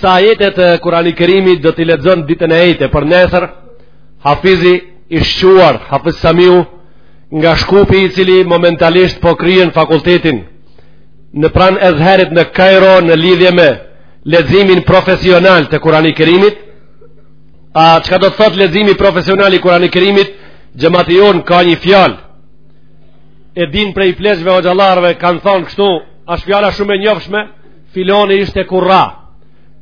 Sa ajete të Kurani Kerimit do t'i lexon ditën e ejte për nesër, Hafizi i shquar Hafiz Samiu nga Shkupi i cili momentalisht po kryen fakultetin në pranë Ezherit në Kairo në lidhje me leximin profesional të Kurani Kerimit. A çka do të thotë leximi profesional i Kurani Kerimit? Xhamati jon ka një fjalë. E din prej pleqve hoxhallarëve kanë thonë kështu, është fjala shumë e njoftshme. Filoni ishte kurra.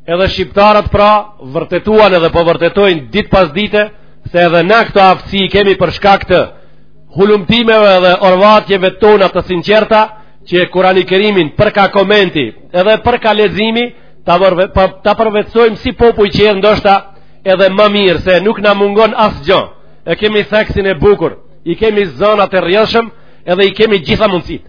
Edhe shqiptarët pra vërtetuan edhe po vërtetojnë ditë pas dite se edhe na këto aftësi i kemi për shkak të hulumtimeve dhe orvatjeve tona të sinqerta që Kurani Kerimin për ka komenti edhe për ka leximi ta vërve, pa, ta përvetësojmë si popujt tjerë ndoshta edhe më mirë se nuk na mungon asgjë. E kemi theksin e bukur, i kemi zanat e rrjedhshëm, edhe i kemi gjitha mundësitë.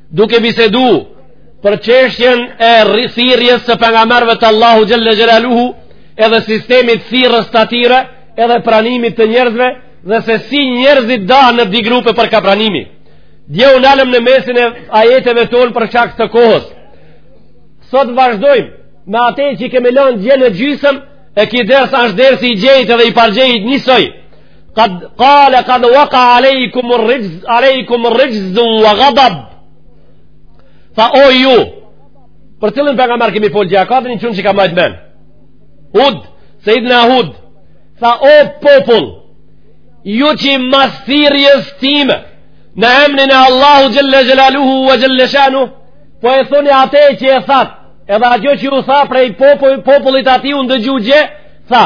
duke bisedu për çështjen e thirrjes së pejgamberëve të Allahu Xhelle Xhelaluhu edhe sistemit thirrës të atyre edhe pranimit të njerëzve dhe se si njerëzit dahen në dy grupe për ka pranimi. Dje u nalëm në mesin e ajeteve tonë për shkak të kohës. Sot vazhdojmë me ate që kemi lënë dje në gjysëm e ky ders është dersi i djeit edhe i pardjeit njësoj. Kad, kale, kad waka alejkum rixhs, alejkum rixhsun wa gadab. Tha, o ju, për cilin pejgamber kemi folë dje, ka edhe një këtu që ka majtë men. Hud, sejjidina Hud, tha, o popull, ju që mas thirrjes time, në emnin e Allahut xhelle xhelaluhu wa xhelle shanuhu, po e thoni ate që e thatë, edhe ajo që ju tha prej popullit tij u ndëgju dje, tha,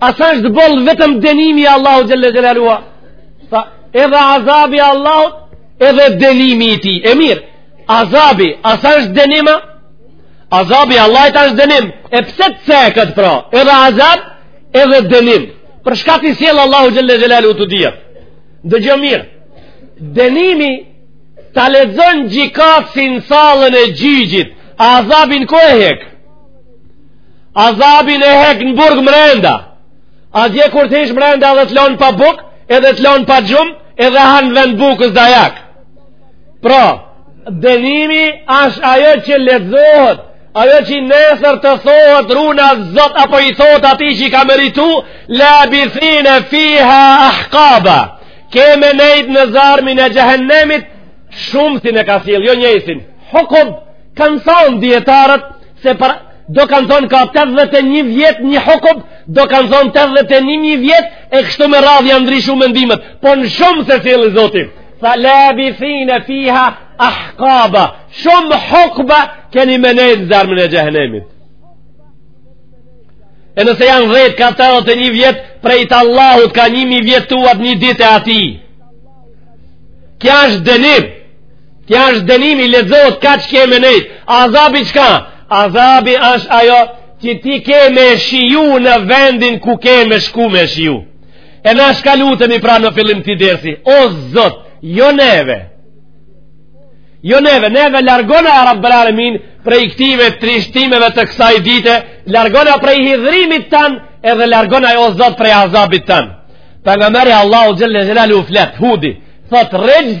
A s'është boll vetëm denimi i Allahut xhelle xhelaluhu. Tha, edhe azabi i Allahut, edhe denimi i tij. E mirë, azabi, a s'është denim, a? Azabi i Allahit është denim. E pse t'ceket pra? Edhe azab, edhe denim. Për çka t'i sjellë Allahu xhelle xhelaluhu të dyja? Dëgjo mirë. Denimin ta lexon gjykatësi në sallën e gjyqit, azabin ku e hek? Azabin e hek në burg mrenda. Atje kur të hish mrenda edhe të lonë pa bukë, edhe të lonë pa gjumë, edhe han n'vend bukës dajak. Pra, dënimi asht ajo që lexohet, ajo që nesër të thohet runa Zot apo i thohet atij që i ka meritu, labithine fiha ahkaba. Ke me nejt në zjarmin e xhehennemit, shumësin e ka sjell, jo njëjësin. Hukub, kanë thonë dijetarët, Do kanë thonë ka 81 vjet një hukub, do kanë thonë 81 mijë vjet, e kështu me radhë janë ndryshu mendimet, po në shumës e cek Zoti. Tha labithine fiha ahkaba, shumë hukba keni me nejt n'zjarmin e xhehnemit. E nëse janë dhetë ka tetëdhetë e një vjet, prej te Allahut ka një mijë vjet tuat një ditë e atij. Kja është dënim, Kja është dënimi, lexohet kaq ke me nejt. Azabi çka? Azabi është ajo që ti ke me e shiju në vendin ku ke me shku me e shiju. E na çka lutemi pra në fillim të këtij dersi. O zot, jo neve. Jo neve, neve largona ja Rabbel alemin prej këtyne trishtimeve të kësaj dite, largona prej hidhrimit tand edhe largona o zot prej azabit tand. Prandaj Allahu xhel-le xhelaluhu flet, hudi, thotë rëgjë,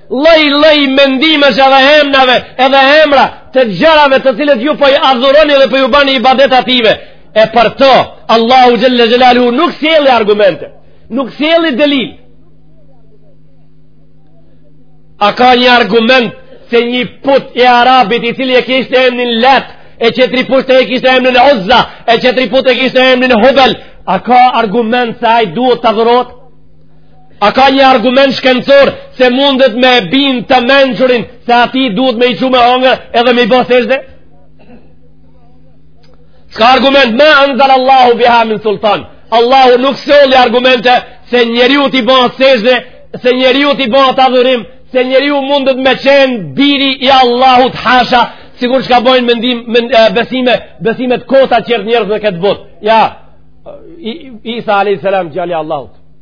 Lloj-lloj mendimesh edhe emnave, edhe emra, të gjërave të cilat ju po i adhuroni edhe po ju bani ibadet atyve. E për to, Allahu Xhel-le Xhelaluhu nuk sjelli argumente, nuk sjelli delil. A ka një argument se një put i arabit i cili e kishte emnin Lat, e tjetri put e kishte emnin Uzza, e tjetri put e kishte emnin Hubel, a ka argument se ai duhet të adhurohet? A ka një argument shkencor se mundet me e bind të mençurin se atij duhet me i çu me hangër edhe me i bo sexhde? S'ka argument ma enzel Allahu biha min sultan. Allahu nuk solli argumente se njeriut t'i bëhet sexhde, se njeriut t'i bëhet adhurim, se njeriu mundet me qenë biri i Allahut, hasha, sikur çka bojnë mendim, men, e, besime, besime t'kota do njerëz në këtë botë. Ja, Isa a.s. djali Allahut.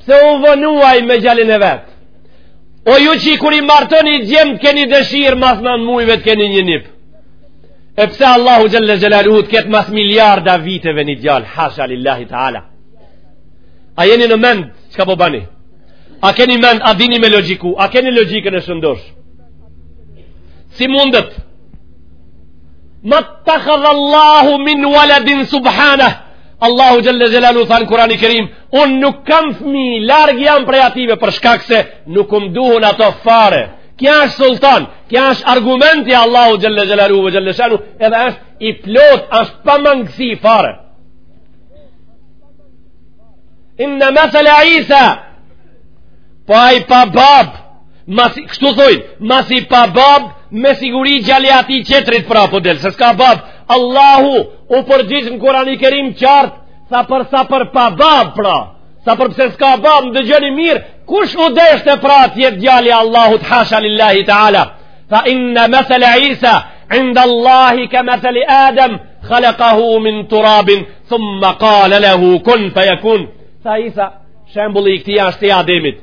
Pse u vonua ai me djalin e vet? O ju që kur i martoni djemtë keni dëshirë mas nand mujve të keni një nip. E pse Allahu xhel-le xhelaluhu të ketë mas miliarda viteve një djalë, hasha lillahi ta'ala. A jeni në mend, çka po bani? A keni mend, a dini me logjiku, a keni logjikën e shëndoshë? Si mundet? Mattekhadha Allahu min waladin subhanah, Allahu Xhel-le Xhelaluhu tha n'Kurani Kerim, unë nuk kam fmi, larg jam prej atyve, për shkak se nuk m'u duhen ato fare. Kja është sultan, kja është argumenti, Allahu Xhel-le Xhelaluhu ve Xhel-le Shanuhu, edhe është i plotë, është pa mangësi fare. Inne methele Isa, po ai pa babë, Masi, kështu thojnë, masi pa bab, me siguri gjali i atij qetrit pra po del, se s'ka bab. Allahu u përgjigj në Kurani Kerim qartë, tha për sa për pa bab pra, sa për pse s'ka bab, më dëgjoni mirë, kush u deshte pra t'jetë gjali i Allahut, hasha lillahi ta'ala. Tha inna mesele Isa, inda Allahi ke mesele Adem, khalakahu min turabin, thumma kale lehu kun fe jekun. Tha Isa, shembulli i këtij asht i Ademit,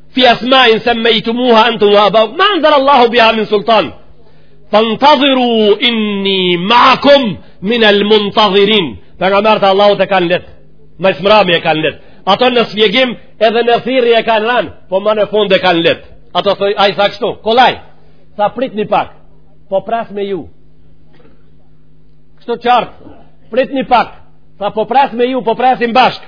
fi asma'in sammaytumuha antum wa aba'ukum ma anzala Allahu biha min sultan fantadhiru inni ma'akum min al-muntadhirin pejgamertë e Allahut e kan let ma s'mrami e kan let ato në shpjegim edhe në thirrje e kan ran po ma në fund e kan let ato thoj ai tha kështu kollaj tha pritni pak po pras me ju kështu qartë pritni pak tha po pras me ju po prasim bashkë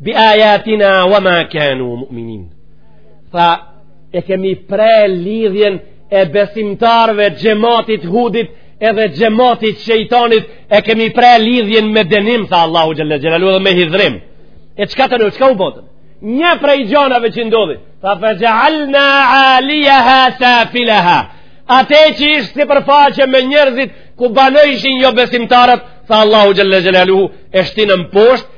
bi ajatina wa ma kanu mu'minin tha e kemi pre lidhjen e besimtarve xhematit t'Hudit edhe xhematit t'shejtanit e kemi pre lidhjen me dënim tha Allahu Xhelle Xhelaluhu edhe me hidhrim e çka të në çka u bo tha një prej gjanave që ndodhi tha fe xhealna alijaha safilaha atë që ishte sipërfaqe me njerëzit ku banojshin jobesimtarët tha Allahu Xhelle Xhelaluhu e shtinën poshtë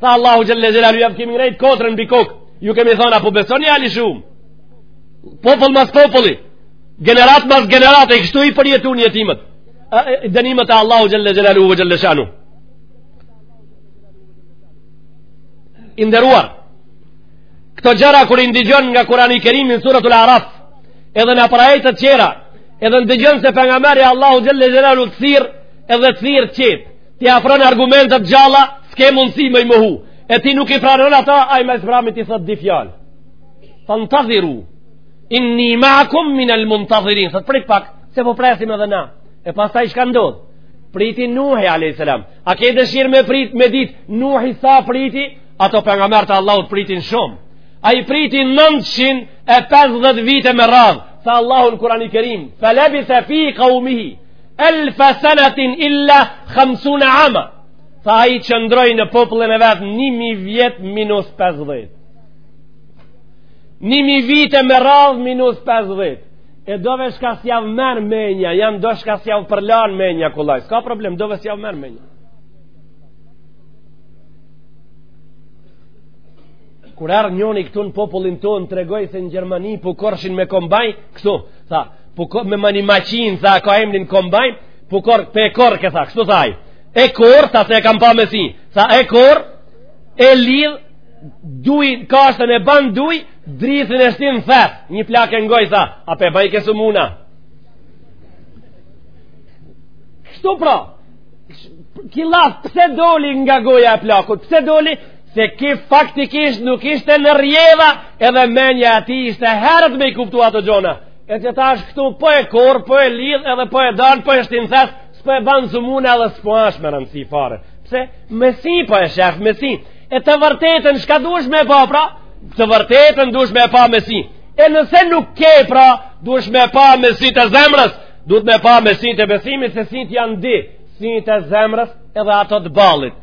Tha Allahu Xhelle Xhelaluhu, jau kemi ngrejt kodrën mbi kokë, ju kemi thon a po besoni a e lshumë, popull mas populli, gjenerat mas gjenerate, e kështu i përjetun jetimët, dënimet e Allahut Xhelle Xhelaluhu ve Xhelle Shanuhu. I nderuar, këto gjëra kur i ndigjon nga Kurani Kerim, në suretul Araf, edhe nëpër ajete të qera, edhe ndigjon se pejgameri i Allahut Xhelle Xhelaluhu të thirr, edhe të thirr, t'i qet, T'i afron argumentet gjallë, s'ke mundësi me i mohu. E ti nuk i pranon ata, ai ma s'mbrami t'i thot dy fjalë. Fentedhiru, inni meakum min el muntedhirin, thot prit pak, se po presim edhe na. E pastaj shka ndodh, priti Nuhi a.s. A ke dëshirë me prit, me dit, Nuhi sa priti, ata pejgamerët e Allahut pritën shumë. Ai priti 950 vite me radhë, tha Allahu në Kurani Kerim, fe lebithe fi kaumihi, Elfa sanatin illa khamsuna ama Tha ai qëndroi në popullin e vet Ni mij vjet minus 50 Ni mij vite me radhë minus 50 E dove shka s'jav merr menja Jan do shka s'jav përlan menja kollaj S'ka problem dove s'jav merr menja Kur erdh njoni këtu në popullin tonë Tregoi se në Gjermani Po korrshin me kombajn Këtu Tha, po korr me mani maqin, tha, ka emnin kombajn, po korr, pe korr, ke tha, kështu thaj. E korr, tha, se e kam pa me si. Tha, e korr, e lidh, duj, kashtën e ban duj, drithin e shtin n'thes, një plak e ngoj, tha, a pe bajke sumuna. Kështu pra, ki llaf, pse doli nga goja e plakut, pse doli, se ki faktikisht nuk ishte në rrjedha edhe menja e ti ishte herët me i kuptu ato gjona e që tash këtu po e korr, po e lidh edhe po e dan, po e shtin n'thes s'po e ban sumune edhe s'po ashtë me rëndësi fare pse me si po e shef me si e të vërtetën çka dush me pa pra të vërtetën dush me pa me si e nëse nuk ke pra dush me pa me si të zemrës dush me pa me si të besimit se sitë janë di sitë e zemrës edhe ato të ballit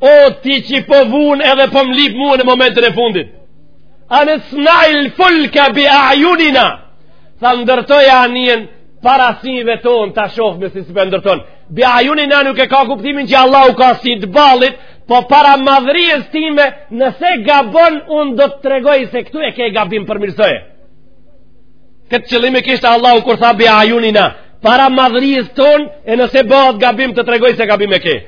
O ti që po vun edhe po më lip mua në momentin e fundit. Anisnail fulka bi ajunina. Tha ndërtoje anien para sive ton ta shoh me si si po ndërton. Bi ajunina nuk e ka kuptimin që Allahu ka si të ballit, po para madhërisë time, nëse gabon un do të tregoj se këtu e ke gabim përmirësoje. Këtë qëllim e kishte Allahu kur tha bi ajunina, para madhërisë ton e nëse bëhet gabim të tregoj se gabim e ke.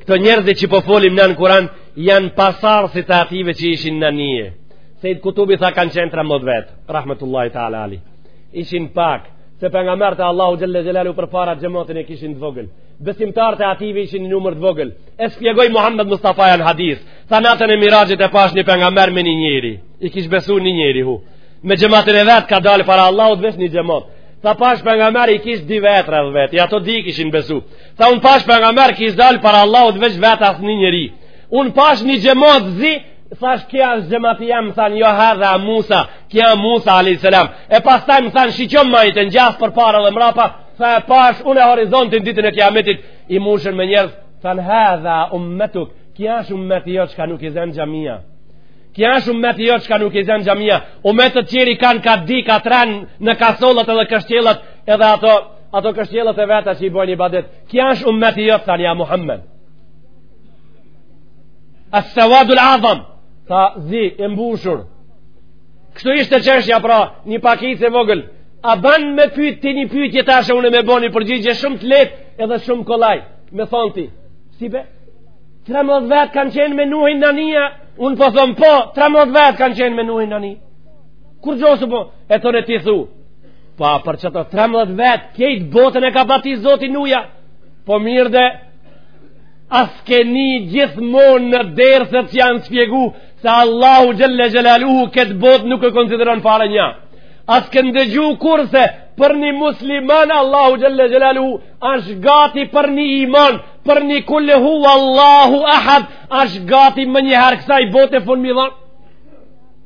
Këta njerëzit që po folim ne në Kuran Janë pasardhësit e ative që ishin në anije Sejid Kutubi tha kanë qen tremdhet vet Rahmetullahi ta'ala alejhi Ishin pak Se pejgamberët e Allahut xhel-le xhelaluhu përpara xhematin e kishin të vogël Besimtarët e ative ishin në numër të vogël E shpjegoj Muhammed Mustafa n'një hadith Tha natën e miraxhit e pash një pejgamber me një njeri I kish besu një njeri hu Me xhematin e vet ka dalë para Allahut veç një xhemat Tha pash pejgamber i kish di vetë rreth veti ata di i kishin besu Tha unë pash pejgamber kish dalë para Allahut veç vetë as një njeri. Unë pash një xhemat zi, thash kja është xhemati jem, më thanë, jo hadha Musa, kja Musa a.s. E pastaj më thanë, shikjo më majtë, në djathtë përpara dhe mrapa, tha e pash unë e horizontin ditën e kiametit, i mushun me njerëz, thanë, hadhihi ummetuk, kja është ummeti jot çka nuk i zen xhamia. Kja është ummeti jot çka nuk i zen xhamia. Ummetet tjera kanë ka di, ka tre në kasollat edhe kështjellat edhe ato Ato kështjellat e veta që i bojnë ibadet, kja është umeti jot, thanë ja Muhammed. As-sawadul azam, tha zi, e mbushur. Kështu ishte çështja pra, një pakicë e vogël, a ban me pyt ti një pytje tash e unë me boni përgjigje shumë të let edhe shumë kollaj, me thonë ti. Si be? Tremdhet vetë kanë qenë me Nuhin në anije, unë po thom po, tremdhet vetë kanë qenë me Nuhin në anije. Kur gjosë po, e të në ti thu, Pa, po, për qato 13 vetë, kejt botën e ka bati zoti n'uj a, po mirë de, a s'e keni gjithmonë në derse që janë spjegu, se Allahu xhelle xhelaluhu, këtë botë nuk e konsideron fare një. A s'ke ndëgju kurrë se, për një musliman, Allahu xhelle xhelaluhu, ashtë gati për një iman, për një kul hu Allahu ahad, ashtë gati menjëherë kësaj bote fun m'i dhanë.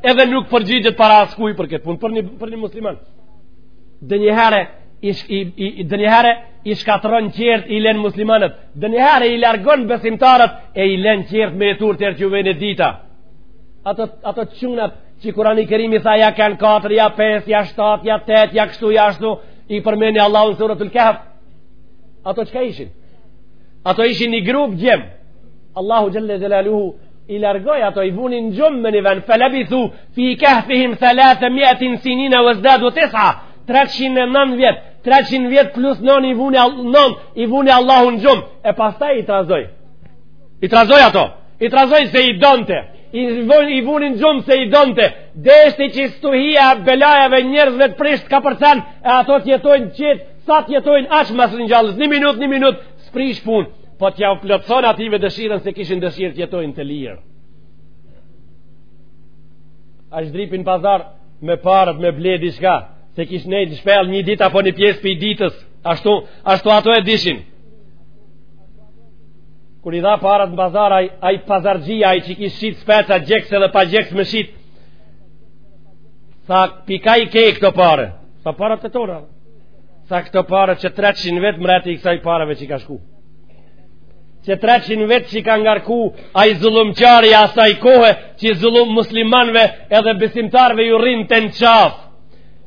Edhe nuk përgjigjet para askuj për këtë punë, për një, për një musliman. Donjëherë i, i, i, donjëherë i shkatrron qertë i len muslimanët, donjëherë i largon besimtarët e i len qertë me jetu deri që u vjen dita. Ato, ato çunat që Kurani Kerimi tha ja kanë 4, ja 5, ja 7, ja 8, ja kështu, ja ashtu, i përmeni Allah në suratul Kehf. Ato çka ishin? Ato ishin një grup gjem. Allahu xhelle xhelaluhu i largoi ato i vuni në gjumë me një vend felabithu fi kahfihim thalatha mietin sinina vezdadu tis'a 309 vjet 300 vjet plus non i vuni, non, i vuni Allahu në gjumë e pastaj i trazoi i trazoi ato i trazoi se i donte i vuni, i vuni në gjumë se i donte deshti që stuhia e belajave njerëzve të prisht t'kapërcen e ato t'jetojnë qetë sa t'jetojnë ashtë mas ringjalljes një minut një minut s'prish punë Po t'jau plotëson atyve dëshirën se kishin dëshirë t'jetojnë të lirë. Ai zhdrypi n'pazar me paret, me ble diçka, se kish nejtë në shpellë një ditë apo një pjesë pi ditës, ashtu, ashtu ato e dishin. Kur i dha paret në pazar, ai, ai pazarxhia, ai që kish shit speca, gjegës edhe pa gjegës me shit, tha pi ka i ke këto pare, s'a paret të tona, Tha këto pare që 300 vjet mreti i kësaj pareve që i ka shku. Që 300 vjet që i ka ngarku ai zullumqari i asaj kohe që i zullum muslimanve edhe besimtarve ju rrinte në qafë.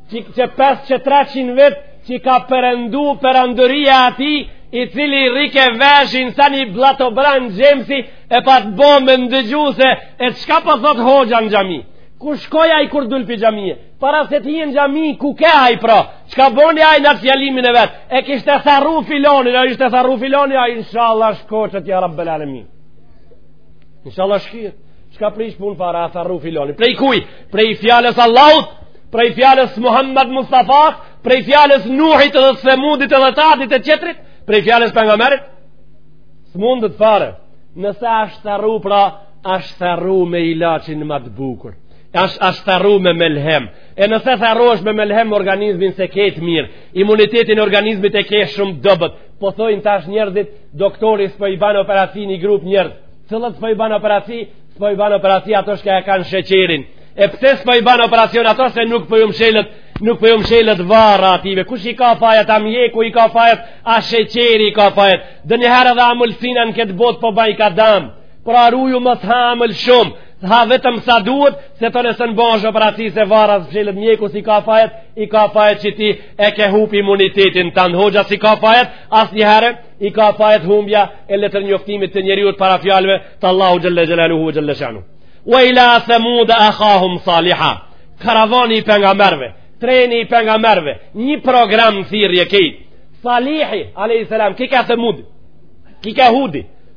Që, që 5 që 300 vjet që ka perëndu perandoria e atij i cili rritke veshin sa një blatobran gjanësi e pat bo me ndëgju se çka po thotë hoxha në xhami kur shkoi ai kur dul pi xhamie para se të hijë në xhami ku ke ai pra Çka boni ai në fjalimin e vet? E kishte tharru filonin, a ishte tharru filoni, a inshallah shkoqet ja rabbel alemin. Inshallah shkirë. Çka prish punë fare, a tharru filoni. Prej kuj? Prej fjalës s'Allahut? Prej fjalës Muhammed Mustafa? Prej fjalës Nuhit dhe Semudit dhe t'Adit e qetrit? Prej fjalës s'pejgamberit? S'mundet fare. Nëse ashtë tharru pra, ashtë tharru me ilaçin më të bukur. Ashtë tharru me melhem. E nëse s'shërohesh me melhem organizmin s'e ke t'mirë, imunitetin e organizmit e ke shumë dobët, po thojnë tash njerëzit, doktori s'po i banë operaci një grup njerëz, cillët s'po i banë operaci, s'po i banë operaci ato çka e kanë sheqerin, e pse s'po i banë operacion ato se nuk po ju mshelet, nuk po ju mshelet varra atyve, kush i ka fajat, a mjeku i ka fajat, a sheqeri i ka fajat, donjëherë edhe amëlsina në këtë botë po bajka dam, Pra ruju mos ha amël shumë, ha vetëm sa duhet, se ti nesër n'u bafsh operaci se varra s'mshilet mjeku s'i ka fajet, i ka fajet që ti e ke hup imunitetin hoxha s'i ka fajet, asnjëherë, i ka fajet humbja e letërnjoftimit të njeriut para fjalëve të Allahut xhelle xhelaluhu xhelle shanuhu. Wa ila semude akhahum saliha, karavani i pejgamberve, treni i pejgamberve, një program thirrje kejt, Salihi a.s. ki ka Semudi, ki ka Hudi,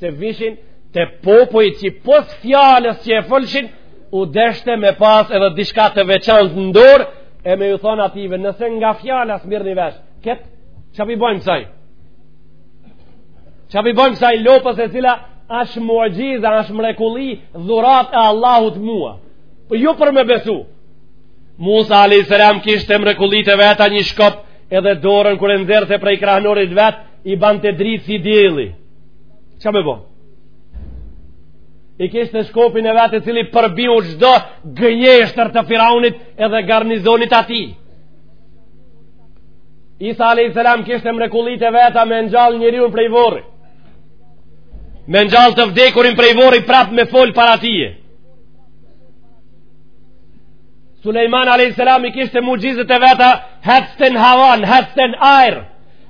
se vishin te popujt që pos fjalës që e folshin u deshte me pas edhe diçka të veçantë në dorë e me ju thonë atyve nëse nga fjala s'mirrni vesh ketë që pi bojmë saj që pi bojmë ksaj lopës e cila ashtë muxhize ashtë mrekulli dhuratë e Allahut mua për ju për me besu Musa a.s. kishte mrekullitë e veta një shkop edhe dorën kur e nxerrte prej krahënorit vet i bante dritë si dielli Ça me bo? I kishte shkopin e vet e cili përbiu çdo gënjeshtër të firaunit edhe garnizonit atij. Isa a.s. kishte mrekullitë e veta me ngjall njeriun prej vorri. Me ngjall të vdekurin prej vorri prapë me folë para tije. Sulejman a.s. i kishte muxhizet e veta hecte në hava, hecte në ajër.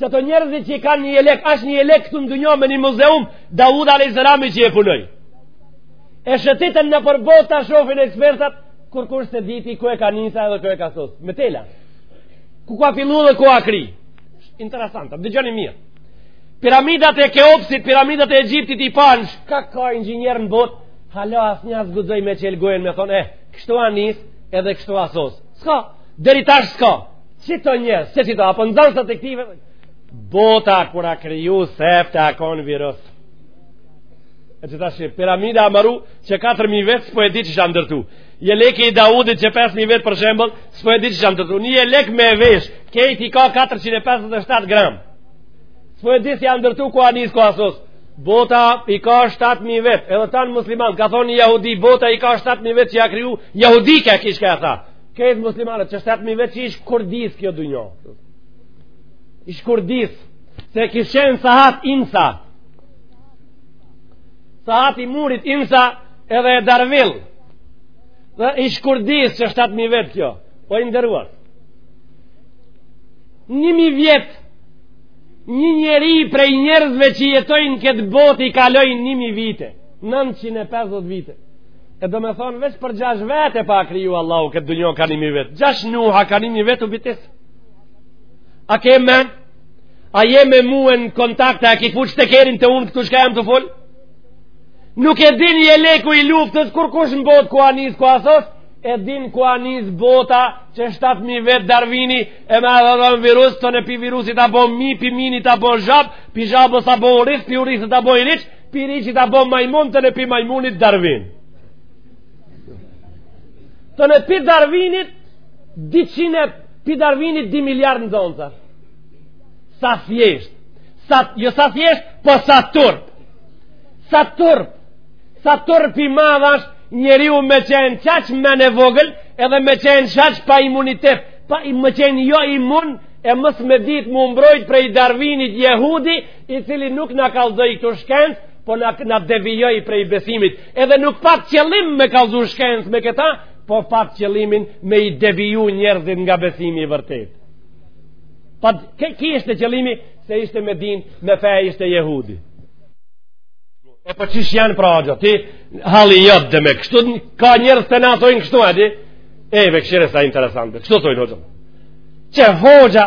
qeto njerëzit që i kanë një jelek, ashtë një jelek këtu n'dynjo me një muzeum, Davud A.S. që e punoi. E shëtitën nëpër botë ta shofin ekspertat, kurrkush s'e diti ku e ka nis edhe ku e ka sos. Me tela, ku ka fillu dhe ku a kry. Interesant a, dëgjoni mirë. Piramidat e Keopsit, piramidat e Egjiptit i panë, çka ka inxhinierë në botë, halo asnja s'guxoi me çel gojën me thonë, eh, kështu a nis edhe kështu a sos. Ska, deri tash ska. Qito njerëz, qito po nxanë të këtive, bota kur a kriju sefte a konë virus. E qe tash qe, piramida a maru qe 4.000 vjet s'po e di qysh a ndërtu. Jeleki i Daudit qe 5.000 vjet për shembull, s'po e di qysh a ndërtu. Një jelek me vesh, kejt i ka 457 gram. S'po e di qysh a ndërtu ku a nis ku a sos. Bota i ka 7.000 vetë, edhe tanë musliman, ka thonë jahudi, bota i ka 7.000 vjet qi a kriju, jahudi ka kishka e tha. Këta muslimanët që 7.000 vet që ish kurdis kjo dunjo. Ish kurdis. Se kish qenë sahat insa. Sahat i murit insa edhe e darvil. Dhe ish kurdis që 7.000 vet kjo. Po i nderuar. Nji mij vjet një njeri prej njerëzve që jetojnë këtë botë i kalojnë nji mij vite. 950 vite. E do me thonë veç për gjash vet e pa kriju Allahu këtë dunjo ka një mij vet. Gjash Nuha ka një mij vet u bitis. A ke men? A je me mu në kontakt e a ki fuq të kerin te unë këtu shka jam tu fol? Nuk e din jeleku i luftës kur kush në botë ku a nis ku a sos? E din ku a nis bota që 7.000 vet darvini e me adhe dhe në virus tani pi virusit a bo mi, pi minit a bo zhabë, pi zhabës a bo urith, pi urithit a bo i Pi iriqit a bo majmun tani pi majmunit Darwin. Tani pi Darwinit, di qine pi Darwinit di miliard nxonësa. Sa thjesht, sa, jo sa thjesht, po sa turp. Sa turp, sa turp i madh ash njeriu me qenë qaq men e vogël edhe me qenë qaq pa imunitet, pa i me qenë jo imun e mos me ditë m'u mbrojt prej Darwinit jehudi, i cili nuk na kallzoi këtu shkencë, po na na devijoi prej besimit. Edhe nuk pat qëllim me kallzu shkencë me këta, po pat qëllimin me i deviju njerëzit nga besimi i vërtetë. Pat ke ki ishte qëllimi se ishte me din, me fe ishte jehudi. E po qysh janë pra ajo, ti halli jot dhe me kështu ka njerëz të na thonë kështu atë. Ej, veç kshire sa interesante. Kështu thonë hoxha. Qe hoxha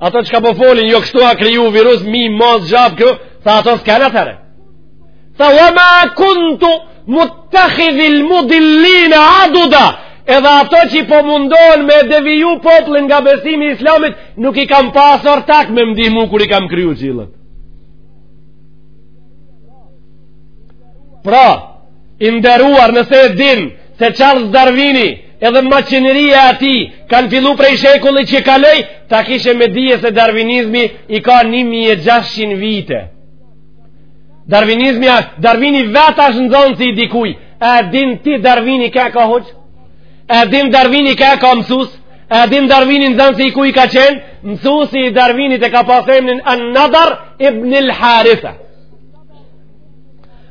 Ato çka po folin, jo kështu a kriju virus, mi mos zhabë kjo, tha ato s'kenë atëherë. Tha, wa ma kuntu muttakhidhal mudillina aduda, edhe ato që po mundohen me deviju poplin nga besimi i islamit, nuk i kam pas ortak me m'dihmu kur i kam kriju qillët. Pra, i nderuar nëse e din, Se Charles Darwini edhe maqineria e tij kanë fillu prej shekullit që kaloj, ta kishe me dhije se darvinizmi i ka 1600 vite. Darvinizmi ashtë, darvini vetë ashtë nxonës i dikuj, e din ti darvini ke ka hoxhë, e din darvini ke ka mësus, e din darvini nxonës i kuj ka qenë, mësusi i darvinit e ka pas emnin an-Nadar ibn il-Haritha.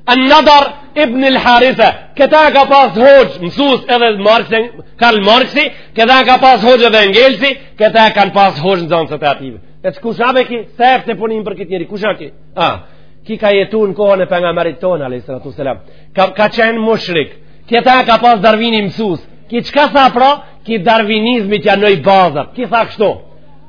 An-Nadar ibn al-Harith, këtë ka pas hoxhë, mësues edhe Marxi, Karl Marxi, këtë ka pas hoxhë edhe Engelsi, këtë kanë pas hoxhë nxanat e ative. E tha kush a be ki, se e këtë punim për këtë njeri, kush a be ki? A, ki ka jetu në kohën e pejgamberit tonë, a.s. Ka, ka qenë mushrik, këtë ka pas Darvini mësus, ki çka tha pra, ki darvinizmit ja vnoi bazat, ki tha kështu,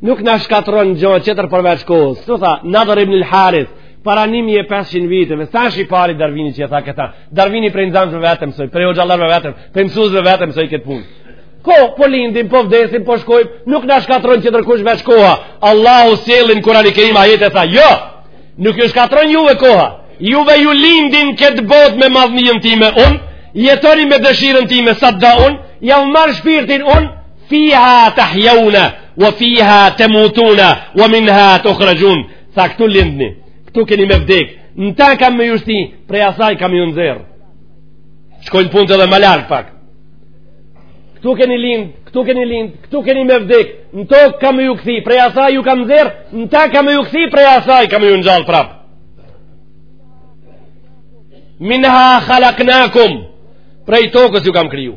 Nuk na shkatron gjo tjetër përveç kohës. Shtu tha, Nadar ibn al-Harith, para 1500 viteve, s'asht i pari Darvini që e tha këtë? Darvini prej nxanësve vet mësoi, prej hoxhallarëve vet, prej mësusve vet mësoi këtë punë. Ko, po lindim, po vdesim, po shkojmë, nuk na shkatron tjetër kush veç koha. Allahu sjell në Kurani Kerim ajete e tha, jo, nuk ju shkatron juve koha. Juve ju lindi në këtë botë me madhninë time unë, jetoni me dëshirën time sa të du unë, jau marr shpirtin unë, Fiha tahjauna, wa fiha tamutuna, wa minha tukhraxhun. Tha këtu lindni, këtu keni me vdek, në te kam me ju shti, prej asaj kam me ju nxjerr. Shkojnë punët edhe më larg pak. Këtu keni lind, këtu keni lind, këtu keni me vdek, në to kam me ju këthi, prej asaj ju kam nxjerr, në te kam me ju këthi, prej asaj kam me ju ngjall prapë. Minha khalaknakum, prej tokës ju kam kriju.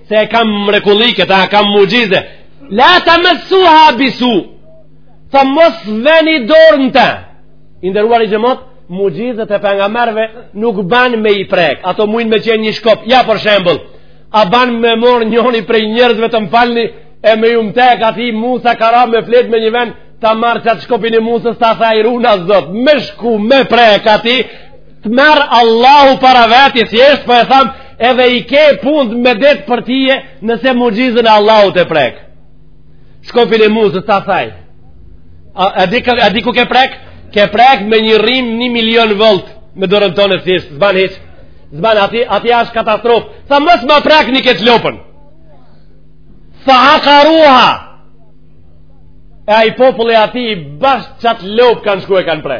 se e kam mrekulli këtë e kam muxhize la tamassuha bisu tha mos veni dorë në te i nderuari xhemat muxhizet e pejgamberëve nuk ban me i prek ato mujnë me qenë një shkop ja për shembull a ban me mor njoni prej njerëzve të më falni e me ju tek ati Musa ka ra me flet me një vend ta marrë qatë shkopin e Musës ta thaj ruana Zot me shku me prek ati të merr Allahu para veti thjesht po e tham edhe i ke punët medet për tije nëse muxhizën e Allahut e prek shkopin e Musës ta thaj a, a, di, a di ku ke prek ke prek me një rrim një milion volt me dorën tonë thjesht s'ban hiç s'ban ati, ati asht katastrofë tha mos ma prek njikët lopën fa akaruha e ai populli i atij bash qatë lopë kanë shku e kanë pre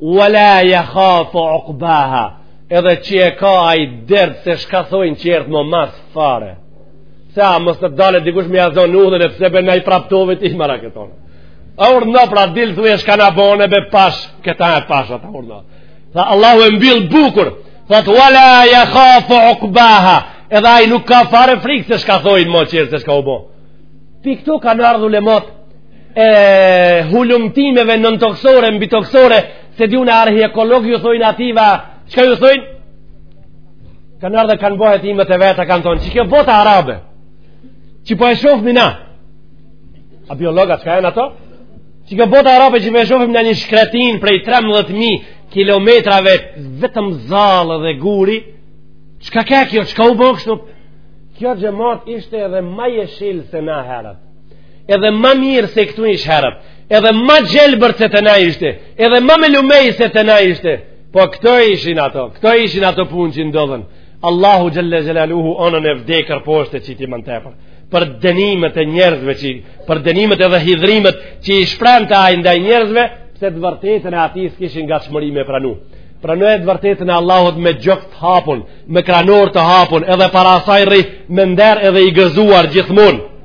Wala ya khafu uqbaha. Edhe s'e ka ai dert se çka thojnë tjerët më mas fare. Tha mos të dalë dikush me ja zon udhën e pse bën ai praptove ti mara këton. A urdhno pra dil thuj çka na bën be pash këta e pash ata urdhno. Tha Allahu e mbill bukur. Tha wala ya khafu uqbaha. Edhe ai nuk ka fare frikë se çka thojnë mo tjerët se çka u bë. Pi këtu kanë ardhur ulematë e hulumtimeve nëntoksore, mbitoksore, s'e di unë arkeolog ju thojnë atyve, çka ju thojnë? Kanë ardhë kanë bo hetimet e veta, kanë thonë, që kjo bota arabe, që po e shofim na, a biologa çka janë ato? Që kjo bota arabe që po e shofim na një shkretinë prej 13.000 kilometrave vetëm zall dhe guri, çka ke kjo, çka u bë kështu? Kjo xhemat ishte edhe ma jeshil se na herët. edhe ma mirë se këtu ish herët, edhe ma gjelbër se te na ishte, edhe ma me lumej se te na ishte, po këto ishin ato, këto ishin ato punë që ndodhën, Allahu xhele xhelaluhu onën e vdekër poshte që ti ma tepër, për dënimet e njerëzve që, për dënimet edhe hidhrimet që i shprehte ai ndaj njerëzve, pse të vërtetën e atij s'kishin gatishmëri me pranu. Pranoje të vërtetën e Allahut me gjoks të hapun, me krahnor të hapun, edhe para saj rri me nder edhe i gëzuar gjithmonë.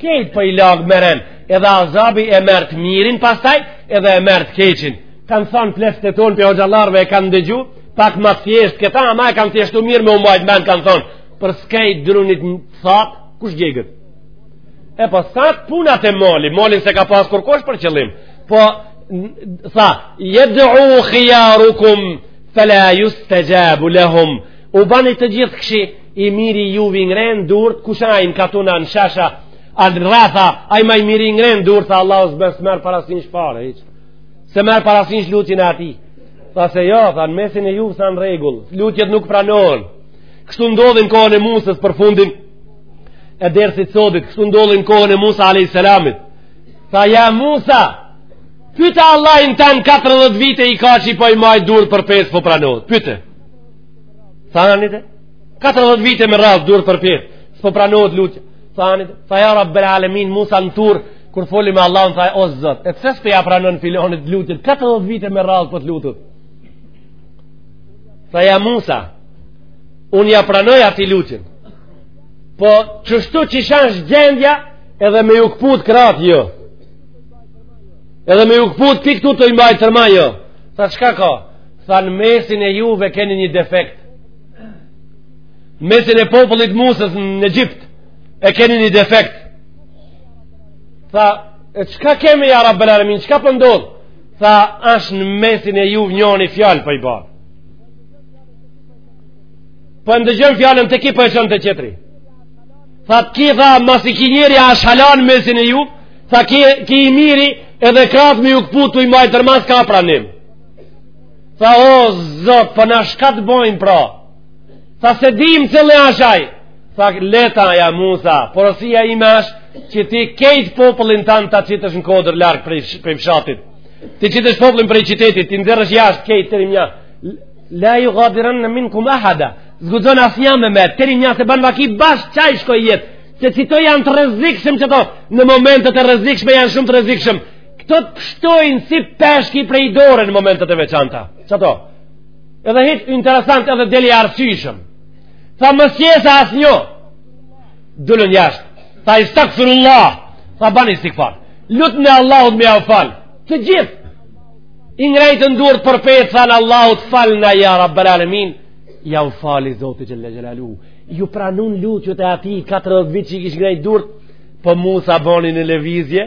Krejt po i lag meren, edhe azabi e merr të mirin pastaj edhe e merr të keqin. Kanë thonë pleqtë tonë pi hoxhallarëve e kanë dëgju, pak ma thjesht këta ama e kanë thjeshtu mirë me u mbajt mend kanë thonë. Përskej drunit t'thatë, kush djegët? E po tha puna te moli, molin s'e ka pas kurkush për qëllim. Po tha, yad'u khiyarukum fala yustajabu lahum. U bani të gjithë këqij, I miri juj i ngren durt kush a n'katun a në shasha al rratha ai më i miri ngren durt Allahu s'po e merr parasysh fare hiç. S'e merr parasysh lutjen e atij. Tha se jo, tha në mesin e juve s'a në rregull. Lutjet nuk pranohen. Kështu ndodhi n'kohën e Musës për fundin e dersit sodit, kështu ndodhi n'kohën e Musa alayhis salamit. Tha ja Musa, pyete Allahun tan 40 vite i ka qi po i maj durt përpjetë s'po pranohet. Pyete. Thanë pyete. 40 vite me radhë durt përpjetë, s'po pranohet lutja. Thanë pyete. Tha ja Rabbel alemin, Musa në Tur, kur foli me Allahun, tha, o Zot, e pse s'po ja pranon filanit lutjen, 40 vite me radhë po të lutet. Tha ja Musa, unë ja pranoj atij lutjen. Po, qështu qysh asht gjendja, edhe me ju këput krahët, jo. Edhe me ju këput, ti këtu tu i mbajt tërma, jo. Tha çka ka? Tha n'mesin e juve keni një defekt. N'mesin e popullit Musës në Egjipt e keni një defekt. Tha, e çka kemi ja Rabbel Alemin, çka po ndodh? Po tha, asht në mesin e juve njoni fjalë po i bar. Po e ndëgjon fjalën te ki po e çon te qetri. Tha te ki tha, masi ki njeri asht hala n'mesin e juve, tha ki, ki i miri edhe krahët me ju këput tuj i majt tërma s'ka pranim. Tha o zot, po na shka të bojmë pra? Tha s'e dim cili asht aj. Tha le ta, ja Musa, porosia ime është që ti kejt popullin tand ta qitësh në kodër larg prej, prej fshatit. T'i qitësh popullin prej qytetit, t'i nxjerrësh jashtë kejt të rimja. La jugadiranne minkum ahada, s'guxon asnjë me met, të rimja se ban vaki bash qaj shkon jet, se qito janë të rrezikshëm qito, në momentet e rrezikshme janë shumë të rrezikshëm, Këto të pështojnë si peshki prej dore në momentet e veçanta. Qëto? Edhe hitë interesant edhe deli arsyshëm. Tha mos jesë asnjo. Dulën jashtë. Tha istagfirullah. Tha bani istigfar. Lutne Allahun me jau falë. Të gjithë. I ngrejtën duart përpjetë, thanë Allah falna ja rabbel alemin. Jau fali Zoti xhel-le xhelaluhu. Iu pranun lutjet e atij 40 vjet që i kish ngrejtë duart. Po Musa boni një lëvizje.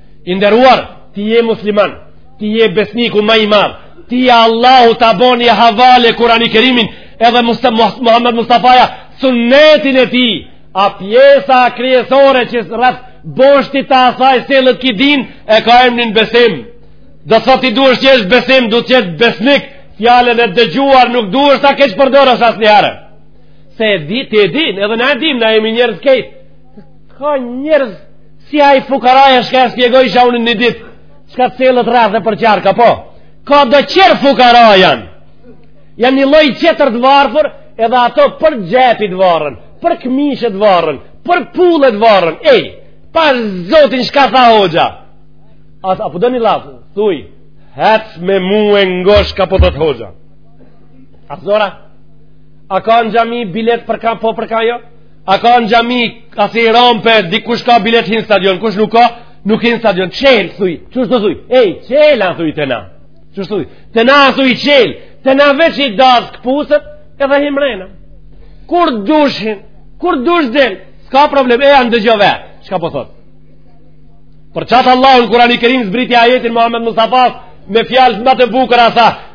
i nderuar ti je musliman ti je besniku ma i madh ti je Allahu ta boni havale Kurani Kerimin edhe Muhammed Mustafaja sunnetin e tij a pjesa kryesore që rreth boshtit të asaj sillet ky din e ka emnin besim do të thotë ti duhesh që të jesh besim duhet të jetë besnik fjalën e dëgjuar nuk duhesh ta keqpërdorësh asnjëherë se e di ti e din edhe na e dim na jemi njerëz kejt Ka njerëz si ai fukaraja shka e shpjegojsha unë një ditë, çka sillet rreth e përqark, a po. Ka do tjerë fukara janë. Janë një lloj tjetër të varfër, edhe ato për xhepit varren, për këmishet varren, për pullet varren. Ej, pash zotin çka tha hoxha. A, a po don llaf, thuj, hec me mu e ngo shka po thotë hoxha. A zor a? A ka në xhami biletë për ka po për ka jo? A ka në xhami, a si i rampë, dikush ka biletë hin në stadion, kush nuk ka, nuk hin në stadion. Çelë, thuj, qështu thuj. Ej, çelë a, thuj, te na. Qështu thuj. Te na a, thuj, çelë. Te na veç i desh këpucët, edhe hin mrena. Kur dush hin, kur dush del, s'ka problem, eja dëgjoje. Çka po thot? Për qatë Allahu, në Kurani Kerim, zbriti ajetin Muhammed Mustafas, me fjalë ma të bukura, a sa,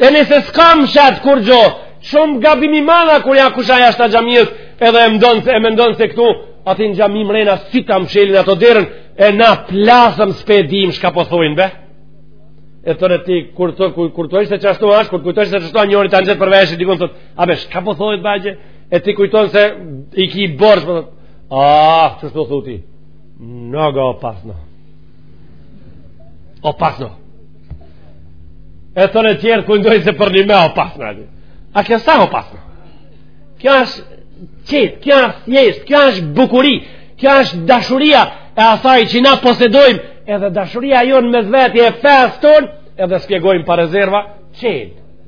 E nëse s'ka mshehtë kurgjo, shumë gabim i madh a kur ja kush a jashta xhamisë edhe e mendon se, e mendon se këtu, aty në xhami mrena si ta mshelin ato derën, e na plasëm s'pe dim shka po thojnë be. E tani ti, kur të, kur, kur të ishte qashtu ashtë, kur kujton se qashtu a njëri ta ngjet për veshi, dikon thotë, a be, shka po thojnë bëgje, e ti kujton se i ki borxh, po thotë, a, qështu thuj ti, në ga pasna. O pasno. E të në tjerë këndoj se për një me o pasno. A kjo sa o pasno? Kjo është qetë, kjo është thjesht, kjo është bukuri, kjo është dashuria e asaj që ne posedojmë, edhe dashuria jonë me zveti e feston, edhe shpjegojmë pa rezerva, qetë.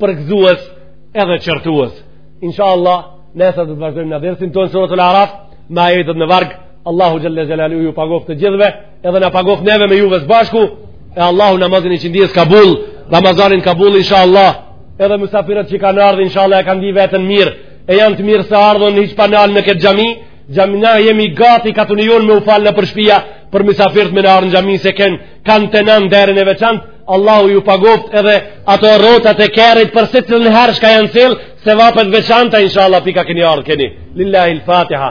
përgëzues edhe qërtues. Insha Allah, nesa dhe të vazhdojmë në dersin tonë suretul Araf, me ajetet në vargë, Allahu Xhel-le Xhelaluhu ju paguftë gjithve, edhe na paguftë neve me juve së bashku, e Allahu namazin e iqindisë kabul, Ramazanin kabul, insha Allah, edhe musafirët që kanë ardhë, insha Allah e kanë ndi veten mirë, e janë të mirëseardhun hiq pa ndal në këtë xhami, xhami na jemi gati ka nji herë me u falë nëpër shpia, për musafirët me na ardhë në xhami se kënë, kanë të nëmë nderin e veçantë, Allahu ju paguft edhe ato rrotat e kerrit për secilën herë çka janë sjellë, sevapet e veçanta, inshallah, prej kah keni ardhë keni. Lillahi l-Fatiha.